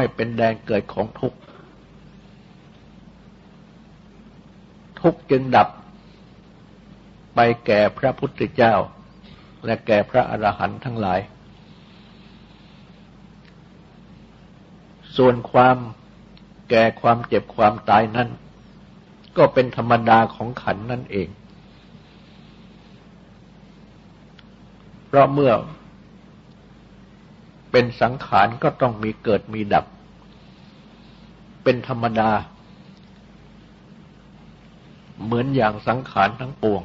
ไม่เป็นแดนเกิดของทุกข์ทุกข์จึงดับไปแก่พระพุทธเจ้า และแก่พระอรหันต์ทั้งหลาย ส่วนความแก่ความเจ็บความตายนั้น ก็เป็นธรรมดาของขันนั่นเอง เพราะเมื่อเป็นสังขารก็ต้องมีเกิดมีดับ เป็นธรรมดา เหมือนอย่างสังขารทั้งปวง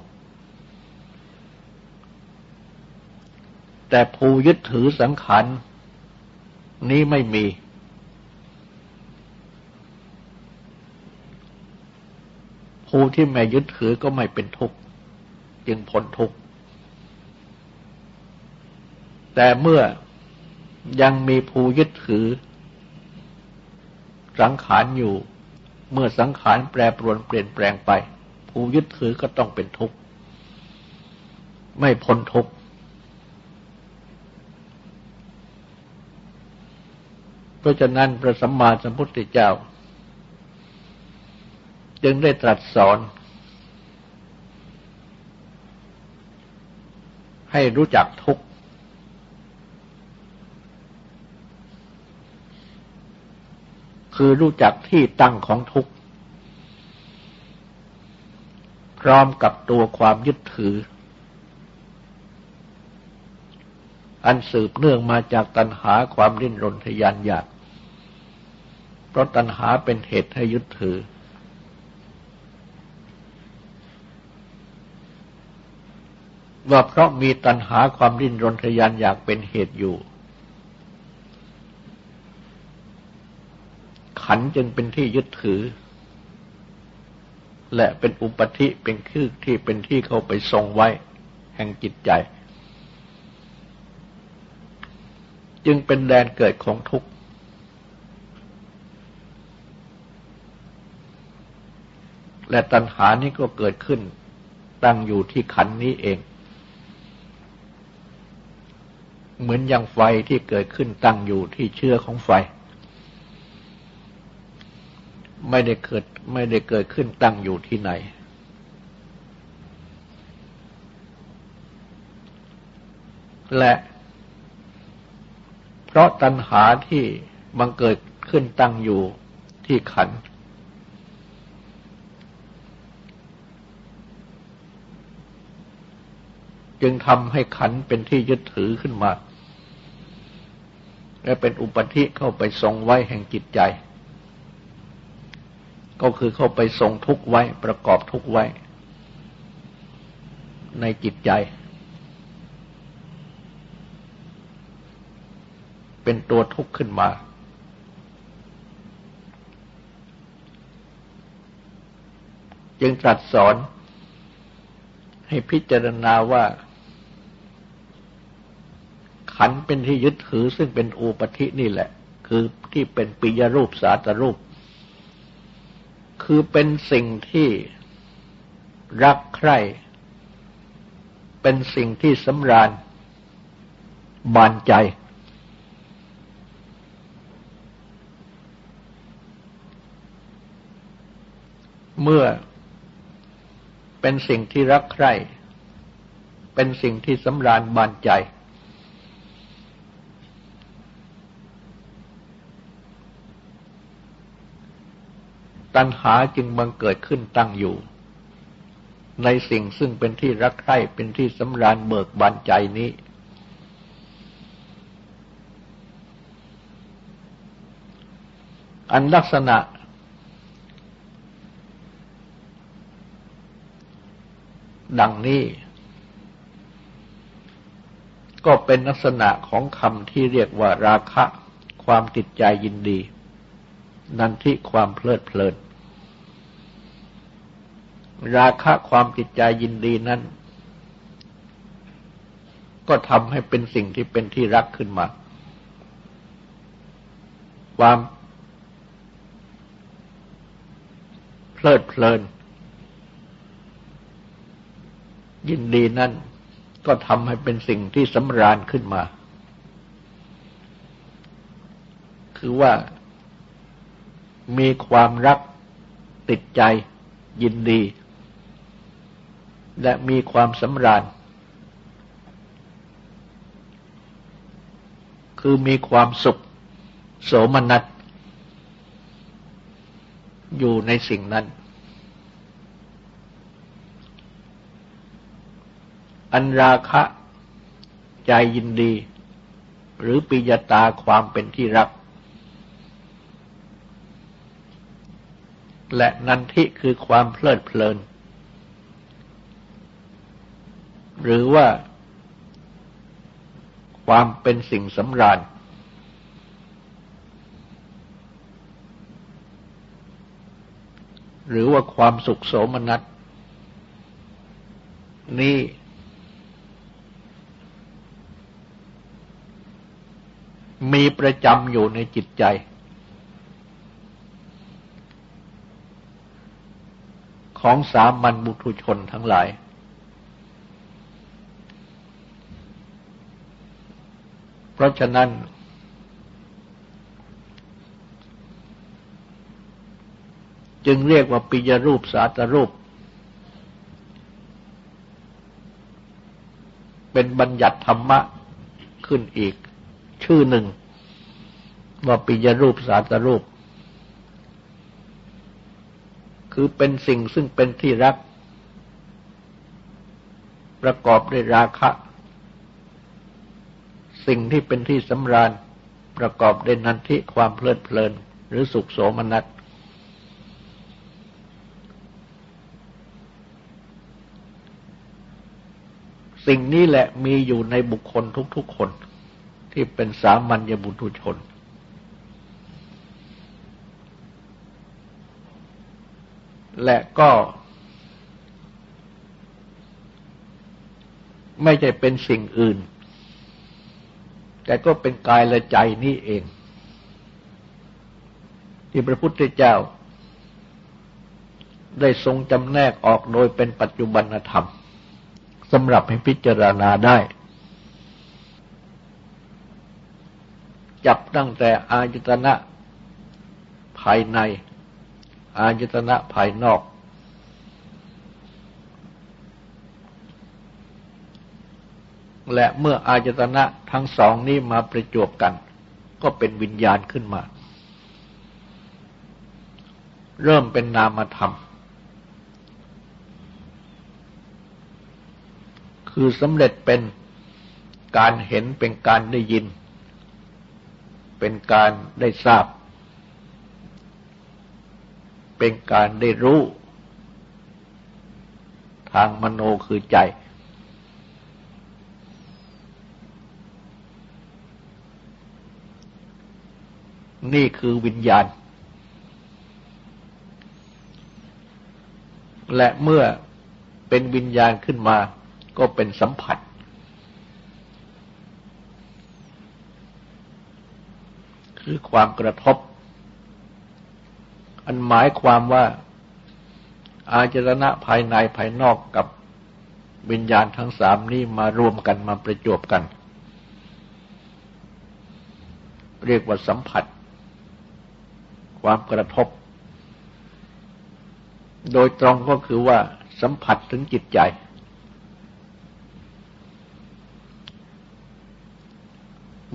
แต่ภูยึดถือสังขารนี้ไม่มีภูที่แม่ยึดถือก็ไม่เป็นทุกข์จึงพ้นทุกข์แต่เมื่อยังมีภูยึดถือ สังขารอยู่ เมื่อสังขารแปรปรวนเปลี่ยนแปลงไปภูยึดถือก็ต้องเป็นทุกข์ ไม่พ้นทุกข์เพราะฉะนั้นพระสัมมาสัมพุทธเจ้า จึงได้ตรัสสอน ให้รู้จักทุกข์ คือรู้จักที่ตั้งของทุกข์ พร้อมกับตัวความยึดถือ อันสืบเนื่องมาจากตัณหาความริ้นรนทยานอยาก เพราะตัณหาเป็นเหตุให้ยึดถือ ว่าเพราะมีตัณหาความริ้นรนทยานอยากเป็นเหตุอยู่ ขันจึงเป็นที่ยึดถือ และเป็นอุปธิเป็นคือที่เป็นที่เข้าไปทรงไว้แห่งจิตใจ จึงเป็นแดนเกิดของทุกข์ และตัณหานี้ก็เกิดขึ้น ตั้งอยู่ที่ขันนี้เอง เหมือนอย่างไฟที่เกิดขึ้นตั้งอยู่ที่เชื้อของไฟ ไม่ได้เกิดไม่ได้เกิดขึ้นตั้งอยู่ที่ไหน และเพราะตัณหาที่บังเกิดขึ้นตั้งอยู่ที่ขัน จึงทำให้ขันเป็นที่ยึดถือขึ้นมา และเป็นอุปธิเข้าไปทรงไว้แห่งจิตใจ ก็คือเข้าไปทรงทุกไว้ประกอบทุกไว้ ในจิตใจ เป็นตัวทุกข์ขึ้นมา จึงตรัสสอนให้พิจารณาว่า ขันเป็นที่ยึดถือซึ่งเป็นอุปธินี่แหละ คือที่เป็นปิยรูปสาตรูป คือเป็นสิ่งที่รักใคร่ เป็นสิ่งที่สำราญบานใจ เมื่อเป็นสิ่งที่รักใคร่ เป็นสิ่งที่สำราญบานใจ ตัณหาจึงบังเกิดขึ้นตั้งอยู่ ในสิ่งซึ่งเป็นที่รักใคร่เป็นที่สำราญเบิกบานใจนี้ อันลักษณะ ดังนี้ ก็เป็นลักษณะของคำที่เรียกว่าราคะ ความติดใจยินดีนันทิความเพลิดเพลิน ราคะความติดใจยินดีนั้น ก็ทำให้เป็นสิ่งที่เป็นที่รักขึ้นมา ความเพลิดเพลิน ยินดีนั้นก็ทำให้เป็นสิ่งที่สำราญขึ้นมา คือว่ามีความรักติดใจยินดี และมีความสำราญ คือมีความสุข โสมนัสอยู่ในสิ่งนั้น อันราคะใจยินดี หรือปิยตาความเป็นที่รัก และนันทิคือความเพลิดเพลิน หรือว่า ความเป็นสิ่งสำราญ หรือว่าความสุขโสมนัสนี่มีประจำอยู่ในจิตใจ ของสามัญบุตุชนทั้งหลาย เพ ราะฉะนั้น จึงเรียกว่าปิยรูปสาตรูป เป็นบัญญัติธรรมะขึ้นอีก ชื่อหนึ่ง ว่าปิยรูปสาตรูป คือเป็นสิ่งซึ่งเป็นที่รัก ประกอบด้วยราคะ สิ่งที่เป็นที่สำราญประกอบด้วยนันทิความเพลิดเพลิน หรือสุขโสมนัสสิ่งนี้แหละมีอยู่ในบุคคลทุกๆคน ที่เป็นสามัญญบุตุชน และก็ ไม่ใช่เป็นสิ่งอื่น แต่ก็เป็นกายและใจนี่เอง ที่พระพุทธเจ้า ได้ทรงจำแนกออกโดยเป็นปัจจุบันธรรมสำหรับให้พิจารณาได้ จับตั้งแต่อายตนะภายใน อายตนะภายนอก และเมื่ออายตนะทั้งสองนี้มาประจวบกัน ก็เป็นวิญญาณขึ้นมา เริ่มเป็นนามธรรม คือสำเร็จเป็นการเห็นเป็นการได้ยิน เป็นการได้ทราบ เป็นการได้รู้ ทางมโนคือใจ นี่คือวิญญาณ และเมื่อเป็นวิญญาณขึ้นมา ก็เป็นสัมผัส คือความกระทบ อันหมายความว่า อาจรณะภายในภายนอกกับวิญญาณทั้งสามนี้มารวมกันมาประจวบกัน เรียกว่าสัมผัส ความกระทบ โดยตรงก็คือว่าสัมผัสถึงจิตใจ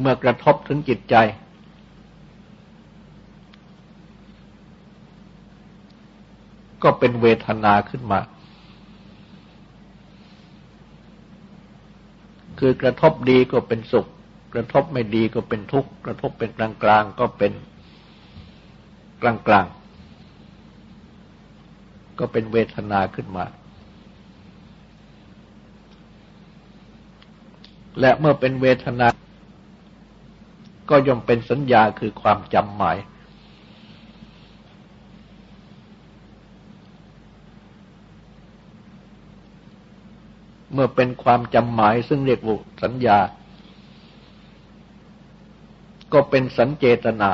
เมื่อกระทบถึงจิตใจ ก็เป็นเวทนาขึ้นมา คือกระทบดีก็เป็นสุข กระทบไม่ดีก็เป็นทุกข์ กระทบเป็นกลางกลางก็เป็น กลางกลางก็เป็นเวทนาขึ้นมา และเมื่อเป็นเวทนา ก็ย่อมเป็นสัญญาคือความจำหมาย เมื่อเป็นความจำหมายซึ่งเรียกว่าสัญญา ก็เป็นสัญเจตนา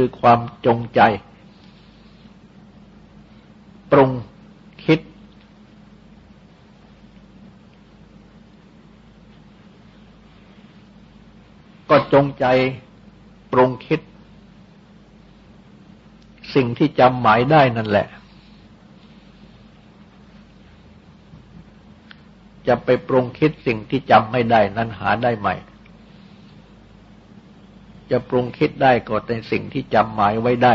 คือความจงใจ ปรุงคิด ก็จงใจปรุงคิด สิ่งที่จำหมายได้นั่นแหละ จะไปปรุงคิดสิ่งที่จำไม่ได้นั้นหาได้ไหม่ จะปรุงคิดได้ก็ในสิ่งที่จำหมายไว้ได้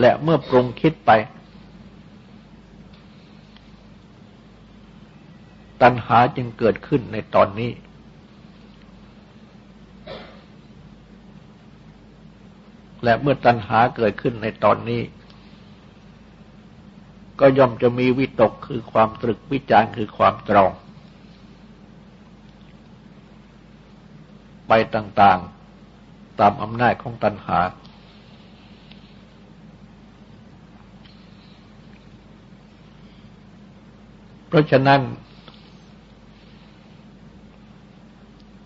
และเมื่อปรุงคิดไป ตัณหาจึงเกิดขึ้นในตอนนี้ และเมื่อตัณหาเกิดขึ้นในตอนนี้ก็ย่อมจะมีวิตกคือความตรึกวิจารคือความตรอง ไปต่างๆ ตามอำนาจของตัณหา เพราะฉะนั้น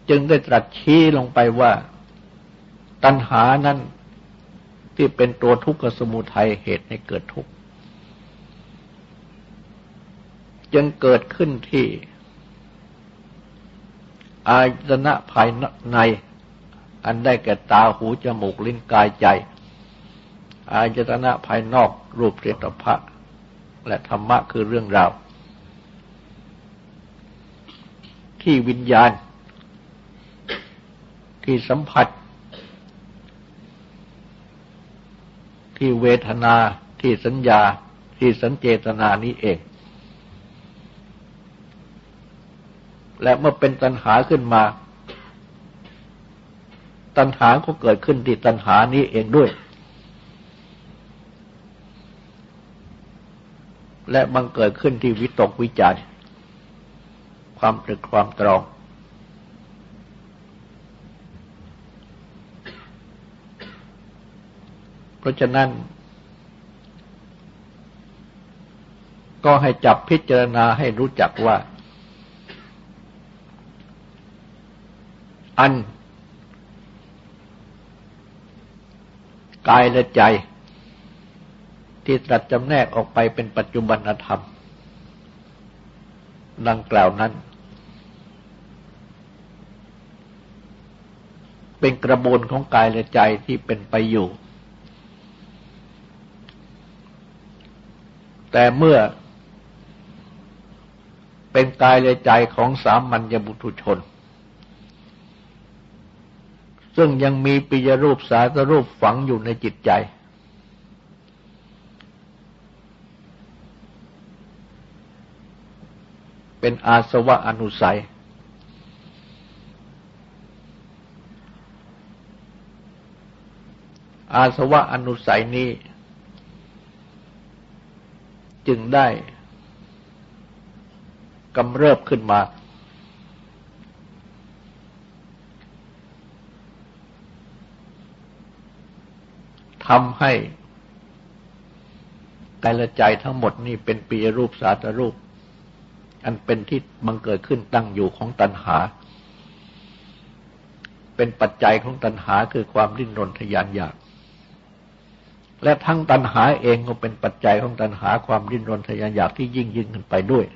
จึงได้ตรัสชี้ลงไปว่า ตัณหานั้นที่เป็นตัวทุกขสมุทัยเหตุให้เกิดทุกข์ จึงเกิดขึ้นที่ อายตนะภายใน อันได้แก่ตาหูจมูกลิ้นกายใจ อายตนะภายนอกรูปเสียงพระและธรรมะคือเรื่องราว ที่วิญญาณ ที่สัมผัส ที่เวทนาที่สัญญาที่สัญเจตนานี้เอง และเมื่อเป็นตัณหาขึ้นมา ตัณหาก็เกิดขึ้นที่ตัณหานี้เองด้วย และบังเกิดขึ้นที่วิตกวิจารความตรึกความตรองเพราะฉะนั้น ก็ให้จับพิจารณาให้รู้จักว่า อัน กายและใจ ที่ตรัสจำแนกออกไปเป็นปัจจุบันธรรม ดังกล่าวนั้น เป็นกระบวนของกายและใจที่เป็นไปอยู่ แต่เมื่อเป็นกายและใจของสามัญญบุตุชน ซึ่งยังมีปิยรูปสาตรูปฝังอยู่ในจิตใจ เป็นอาสวะอนุสัย อาสวะอนุสัยนี้ จึงได้กำเริบขึ้นมา ทำให้กายละใจทั้งหมดนี่เป็นปีรูปสาตรูป อันเป็นที่บังเกิดขึ้นตั้งอยู่ของตัณหา เป็นปัจจัยของตัณหาคือความดิ้นรนทยานอยาก และทั้งตัณหาเองก็เป็นปัจจัยของตัณหาความดิ้นรนทยานอยากที่ยิ่งยิ่งขึ้นไปด้วย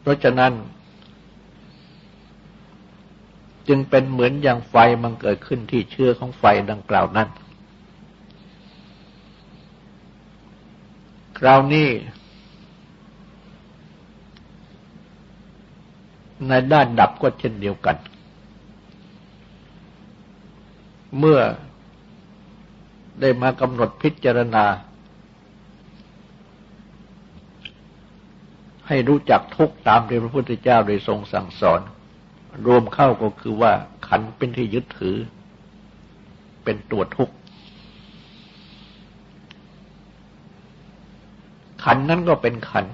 เพราะฉะนั้น จึงเป็นเหมือนอย่างไฟมันเกิดขึ้นที่เชื้อของไฟดังกล่าวนั้น คราวนี้ในด้านดับก็เช่นเดียวกัน เมื่อได้มากำหนดพิจารณา ให้รู้จักทุกตามที่พระพุทธเจ้าได้ทรงสั่งสอน รวมเข้าก็คือว่า ขันเป็นที่ยึดถือ เป็นตัวทุกข์ ขันนั้นก็เป็นขัน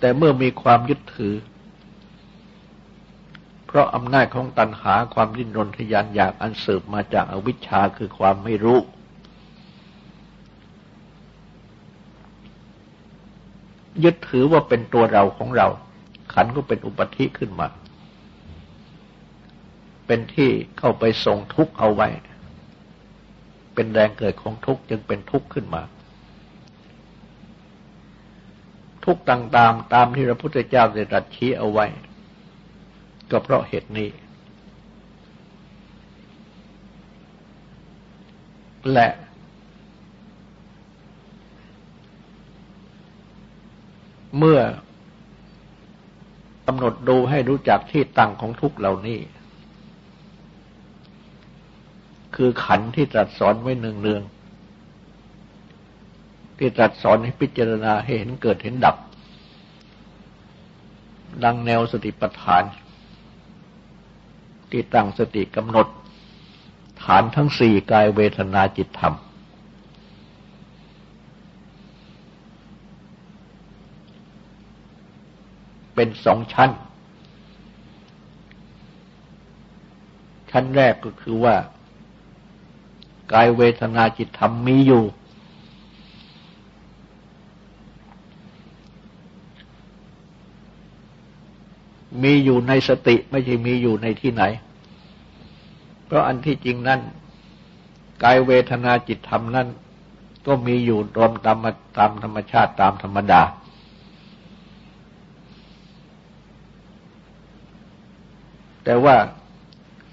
แต่เมื่อมีความยึดถือ เพราะอำนาจของตัณหาความดิ้นรนทยานอยากอันเสบมาจากอาวิชชาคือความไม่รู้ ยึดถือว่าเป็นตัวเราของเรา ขันก็เป็นอุปธิขึ้นมา เป็นที่เข้าไปส่งทุกข์เอาไว้ เป็นแรงเกิดของทุกข์จึงเป็นทุกข์ขึ้นมา ทุกข์ต่างๆ ตามที่พระพุทธเจ้าได้ตรัสชี้เอาไว้ ก็เพราะเหตุนี้ และ เมื่อกำหนดดูให้รู้จักที่ตั้งของทุกเหล่านี้ คือขันที่ตรัสสอนไว้หนึ่งเรือง ที่ตรัสสอนให้พิจารณาให้เห็นเกิดเห็นดับ ดังแนวสติปัฏฐาน ที่ตั้งสติกำหนด ฐานทั้งสี่กายเวทนาจิตธรรม เป็นสองชั้น ชั้นแรกก็คือว่า กายเวทนาจิตธรรมมีอยู่ มีอยู่ในสติไม่ใช่มีอยู่ในที่ไหน เพราะอันที่จริงนั่นกายเวทนาจิตธรรมนั่นก็มีอยู่รวมตามตามธรรมชาติตามธรรมดา แต่ว่า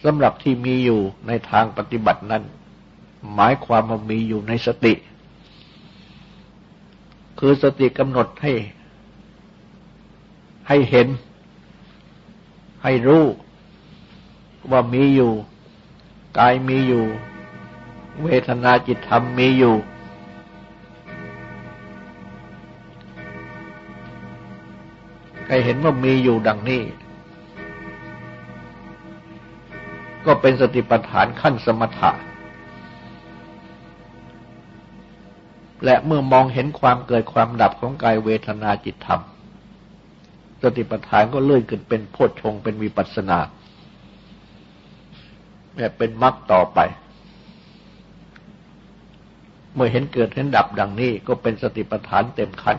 สำหรับที่มีอยู่ในทางปฏิบัตินั้น หมายความว่ามีอยู่ในสติ คือสติกำหนดให้ ให้เห็น ให้รู้ว่ามีอยู่ กายมีอยู่ เวทนาจิตธรรมมีอยู่ให้เห็นว่ามีอยู่ดังนี้ ก็เป็นสติปัฏฐานขั้นสมถะ และเมื่อมองเห็นความเกิดความดับของกายเวทนาจิตธรรม สติปัฏฐานก็เลื่อนขึ้นเป็นโพชฌงเป็นวิปัสสนาและเป็นมรรคต่อไป เมื่อเห็นเกิดเห็นดับดังนี้ก็เป็นสติปัฏฐานเต็มขั้น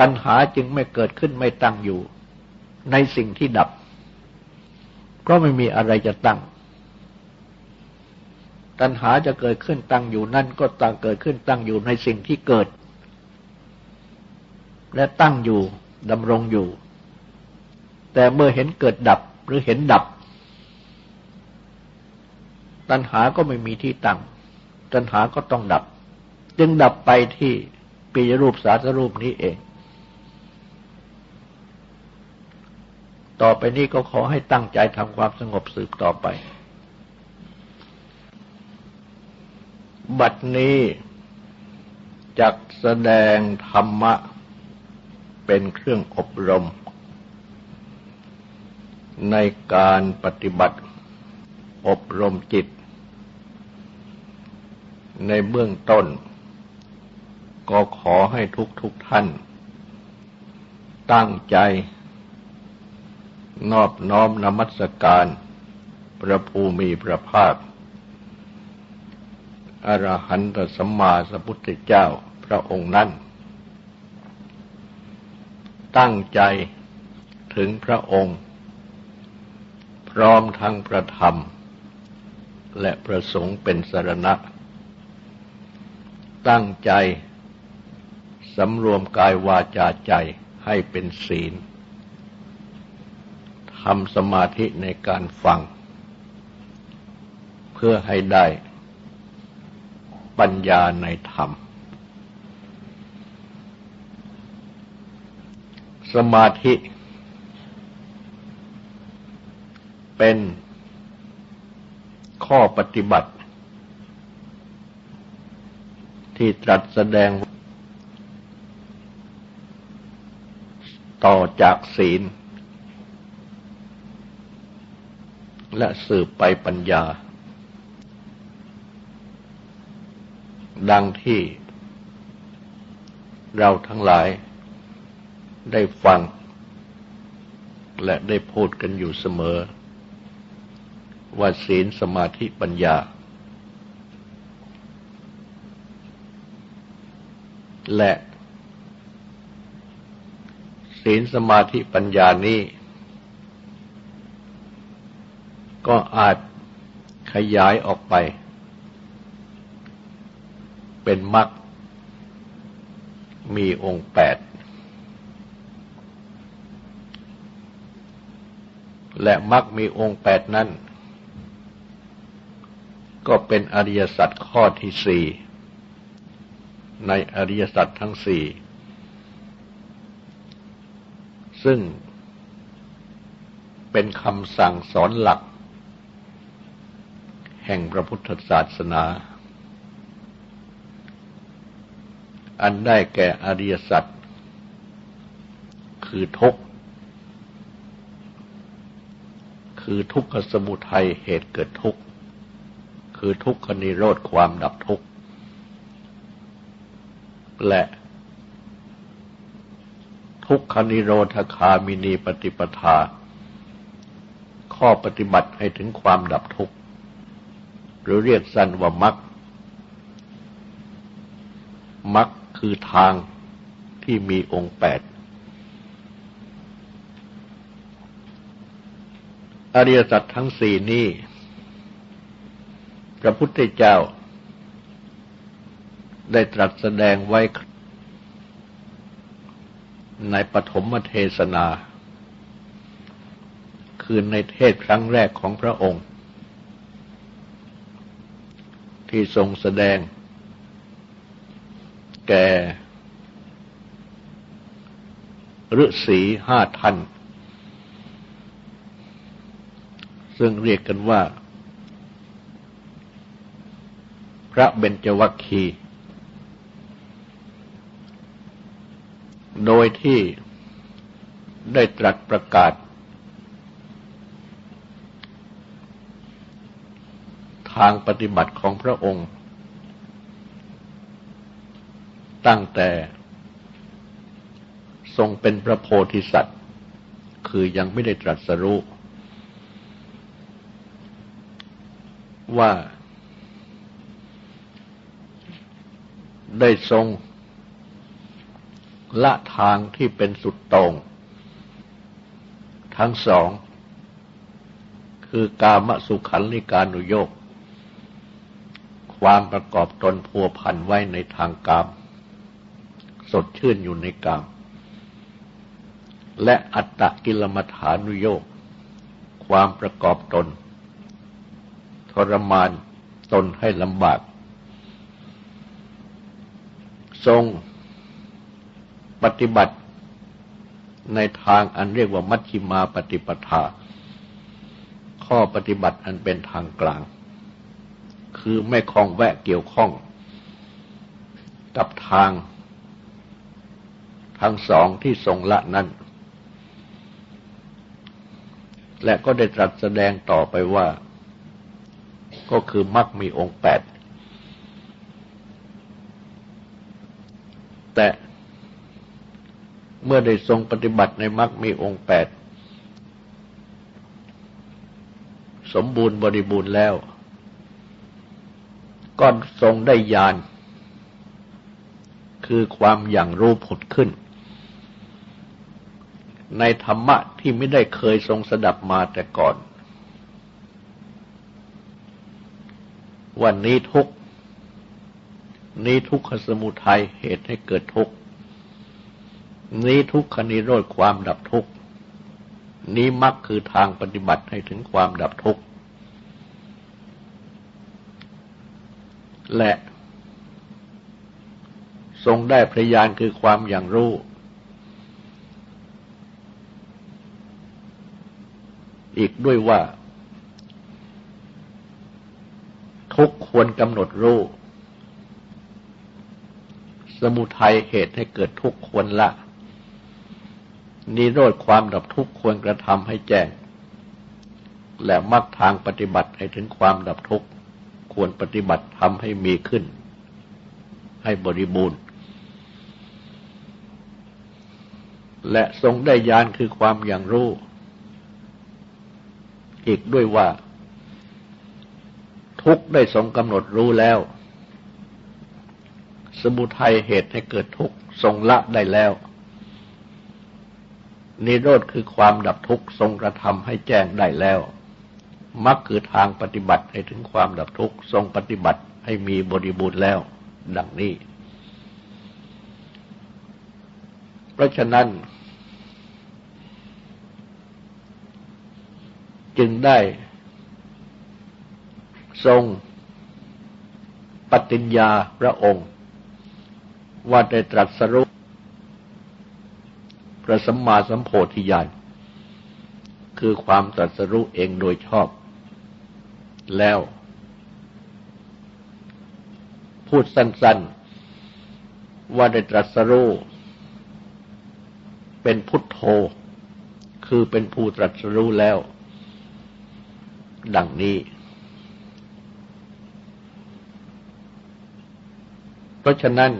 ตัณหาจึงไม่เกิดขึ้นไม่ตั้งอยู่ ในสิ่งที่ดับเพราะไม่มีอะไรจะตั้ง ตัณหาจะเกิดขึ้นตั้งอยู่นั่นก็ตั้งเกิดขึ้นตั้งอยู่ในสิ่งที่เกิด และตั้งอยู่ดำรงอยู่ แต่เมื่อเห็นเกิดดับหรือเห็นดับ ตัณหาก็ไม่มีที่ตั้ง ตัณหาก็ต้องดับ จึงดับไปที่ปีรูปสาสรูปนี้เอง ต่อไปนี้ก็ขอให้ตั้งใจทำความสงบสืบต่อไป บัดนี้จักแสดงธรรมะ เป็นเครื่องอบรม ในการปฏิบัติอบรมจิต ในเบื้องต้น ก็ขอให้ทุกทุกท่าน ตั้งใจ นอบน้อมนมัสการ พระภูมิพระภาค อรหันตสัมมาสัพพุทธเจ้าพระองค์นั้น ตั้งใจถึงพระองค์ พร้อมทั้งพระธรรม และประสงค์เป็นสรณะ ตั้งใจสำรวมกายวาจาใจให้เป็นศีลำสมาธิในการฟัง เพื่อให้ได้ปัญญาในธรรม สมาธิ เป็นข้อปฏิบัติ ที่ตรัสแสดง ต่อจากศีล และสืบไปปัญญา ดังที่เราทั้งหลายได้ฟัง และได้พูดกันอยู่เสมอ ว่าศีลสมาธิปัญญา และ ศีลสมาธิปัญญานี้ อาจขยายออกไป เป็นมรรคมีองค์แปด และมรรคมีองค์แปดนั้น ก็เป็นอริยสัจข้อที่สี่ในอริยสัจทั้งสี่ ซึ่งเป็นคำสั่งสอนหลัก แห่งพระพุทธศาสนา อันได้แก่อริยสัจคือทุกข์คือทุกขสมุทัยเหตุเกิดทุกข์คือทุกขนิโรธความดับทุกข์และทุกขนิโรธคามินีปฏิปทา ข้อปฏิบัติให้ถึงความดับทุกข์ หรือเรียกสั้นว่ามักมักคือทางที่มีองค์แปด อริยสัจทั้งสี่นี้ พระพุทธเจ้า ได้ตรัสแสดงไว้ในปฐมเทศนา คือในเทศครั้งแรกของพระองค์ ที่ทรงแสดง แก่ฤาษีห้าท่าน ซึ่งเรียกกันว่า พระเบญจวัคคี โดยที่ได้ตรัสประกาศ ทางปฏิบัติของพระองค์ ตั้งแต่ทรงเป็นพระโพธิสัตว์ คือยังไม่ได้ตรัสรู้ว่าได้ทรงละทางที่เป็นสุดตรง ทั้งสอง คือกามสุขันลิกานุโยก ความประกอบตนพัวพันไว้ในทางกาม สดชื่นอยู่ในกาม และอัตตกิลมัฐานุโยกความประกอบตน ทรมานตนให้ลำบาก ทรงปฏิบัติในทางอันเรียกว่ามัชฌิมาปฏิปทา ข้อปฏิบัติอันเป็นทางกลาง คือไม่คล้องแวะเกี่ยวข้อง กับทาง ทั้งสองที่ทรงละนั้น และก็ได้ตรัสแสดงต่อไปว่า ก็คือมักมีองค์แปดแต่เมื่อได้ทรงปฏิบัติในมรรคมีองค์แปดสมบูรณ์บริบูรณ์แล้ว ก็ทรงได้ญาณคือความอย่างรู้ผุดขึ้น ในธรรมะที่ไม่ได้เคยทรงสดับมาแต่ก่อน วันนี้ทุกนี้ทุกขสมุทัยเหตุให้เกิดทุกนี้ทุกขนิโรธความดับทุกนี้มักคือทางปฏิบัติให้ถึงความดับทุกข์ และทรงได้พยานคือความอย่างรู้ อีกด้วยว่า ทุกควรกำหนดรู้ สมุทัยเหตุให้เกิดทุกข์ควรละ นิโรธความดับทุกข์ควรกระทำให้แจ้ง และมักทางปฏิบัติให้ถึงความดับทุกข์ ควรปฏิบัติทำให้มีขึ้น ให้บริบูรณ์ และทรงได้ยานคือความอย่างรู้ อีกด้วยว่า ทุกได้ทรงกำหนดรู้แล้ว สมุทัยเหตุให้เกิดทุกทรงละได้แล้วนิโรธคือความดับทุกข์ทรงกระทำให้แจ้งได้แล้ว มักคือทางปฏิบัติให้ถึงความดับทุกข์ทรงปฏิบัติให้มีบริบูรณ์แล้ว ดังนี้ เพราะฉะนั้น จึงได้ ทรงปฏิญญาพระองค์ ว่าได้ตรัสรู้พระสัมมาสัมโพธิญาณคือความตรัสรู้เองโดยชอบ แล้ว พูดสั้น ๆ ว่าได้ตรัสรู้เป็นพุทโธ คือเป็นผู้ตรัสรู้แล้ว ดังนี้ เพราะฉะนั้น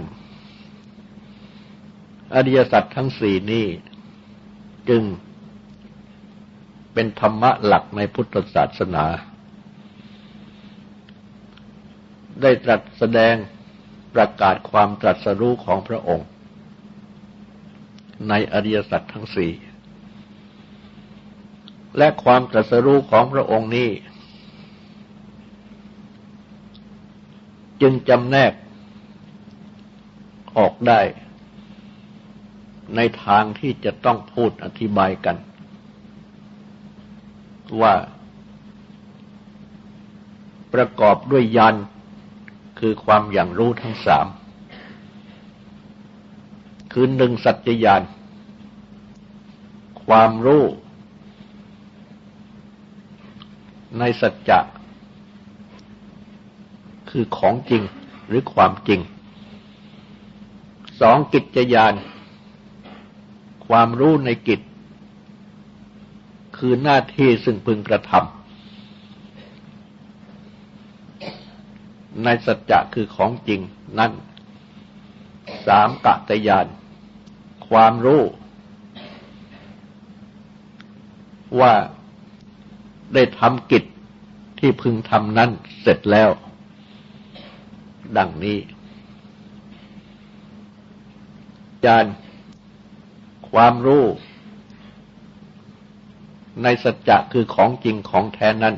อริยสัจทั้งสี่นี้ จึงเป็นธรรมะหลักในพุทธศาสนา ได้ตรัสแสดงประกาศความตรัสรู้ของพระองค์ ในอริยสัจทั้งสี่และความตรัสรู้ของพระองค์นี้ จึงจำแนกออกได้ในทางที่จะต้องพูดอธิบายกัน ว่าประกอบด้วยยัน คือความอย่างรู้ทั้งสาม คือหนึ่งสัจจยานความรู้ ในสัจจะ คือของจริงหรือความจริง สองกิจยานความรู้ในกิจ คือหน้าที่ซึ่งพึงกระทำ ในสัจจะคือของจริงนั่นสามกะตยาน ความรู้ ว่าได้ทำกิจที่พึงทำนั้นเสร็จแล้ว ดังนี้จานความรู้ ในสัจจะคือของจริงของแท้นั้น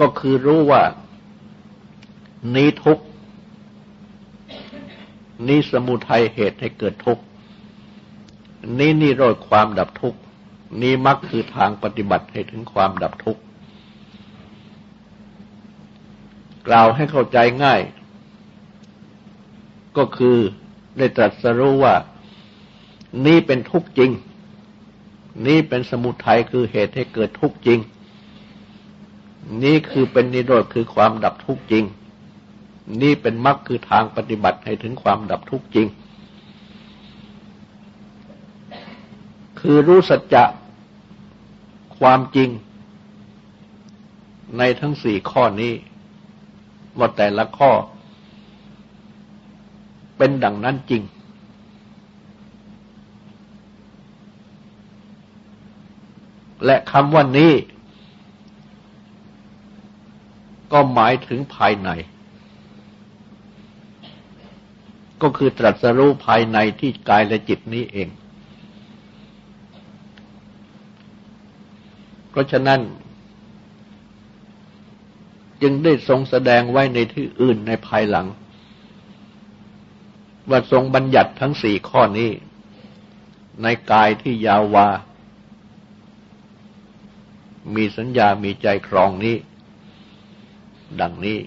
ก็คือรู้ว่า นี้ทุกนี้สมุทัยเหตุให้เกิดทุกนี้นิโรธความดับทุกนี้มักคือทางปฏิบัติให้ถึงความดับทุกข์กล่าวให้เข้าใจง่าย ก็คือได้ตรัสรู้ว่า นี้เป็นทุกข์จริง นี้เป็นสมุทัยคือเหตุให้เกิดทุกข์จริง นี่คือเป็นนิโรธคือความดับทุกข์จริง นี่เป็นมรรคคือทางปฏิบัติให้ถึงความดับทุกข์จริง คือรู้สัจจะความจริง ในทั้งสี่ข้อนี้ว่าแต่ละข้อ เป็นดังนั้นจริง และคำว่านี้ก็หมายถึงภายใน ก็คือตรัสรู้ภายในที่กายและจิตนี้เอง เพราะฉะนั้น จึงได้ทรงแสดงไว้ในที่อื่นในภายหลัง ว่าทรงบัญญัติทั้งสี่ข้อนี้ ในกายที่ยาววา มีสัญญามีใจครองนี้ ดังนี้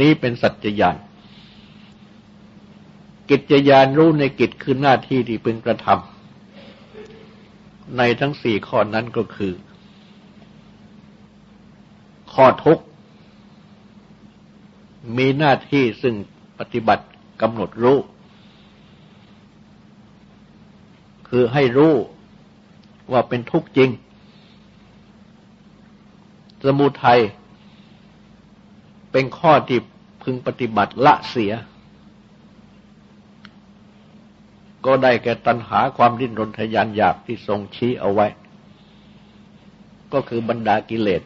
นี้เป็นสัจจญาณกิจญาณรู้ในกิจคือหน้าที่ที่เป็นกระทำในทั้งสี่ข้อนั้นก็คือ ข้อทุกมีหน้าที่ซึ่งปฏิบัติกำหนดรู้ คือให้รู้ว่าเป็นทุกข์จริง สมุทัย เป็นข้อที่พึงปฏิบัติละเสีย ก็ได้แก่ตัณหาความดิ้นรนทยานอยากที่ทรงชี้เอาไว้ ก็คือบรรดากิเลส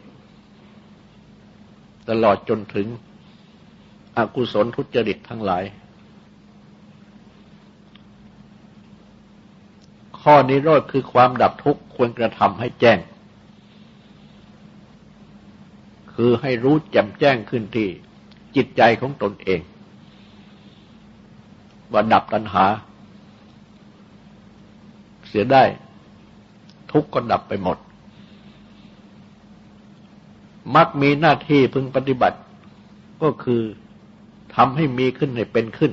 ตลอดจนถึงอกุศลทุจริตทั้งหลาย ข้อนิโรธคือความดับทุกข์ควรกระทำให้แจ้ง คือให้รู้แจ่มแจ้งขึ้นที่จิตใจของตนเอง ว่าดับตัณหา เสียได้ ทุกข์ก็ดับไปหมด มักมีหน้าที่พึงปฏิบัติ ก็คือทำให้มีขึ้นให้เป็นขึ้น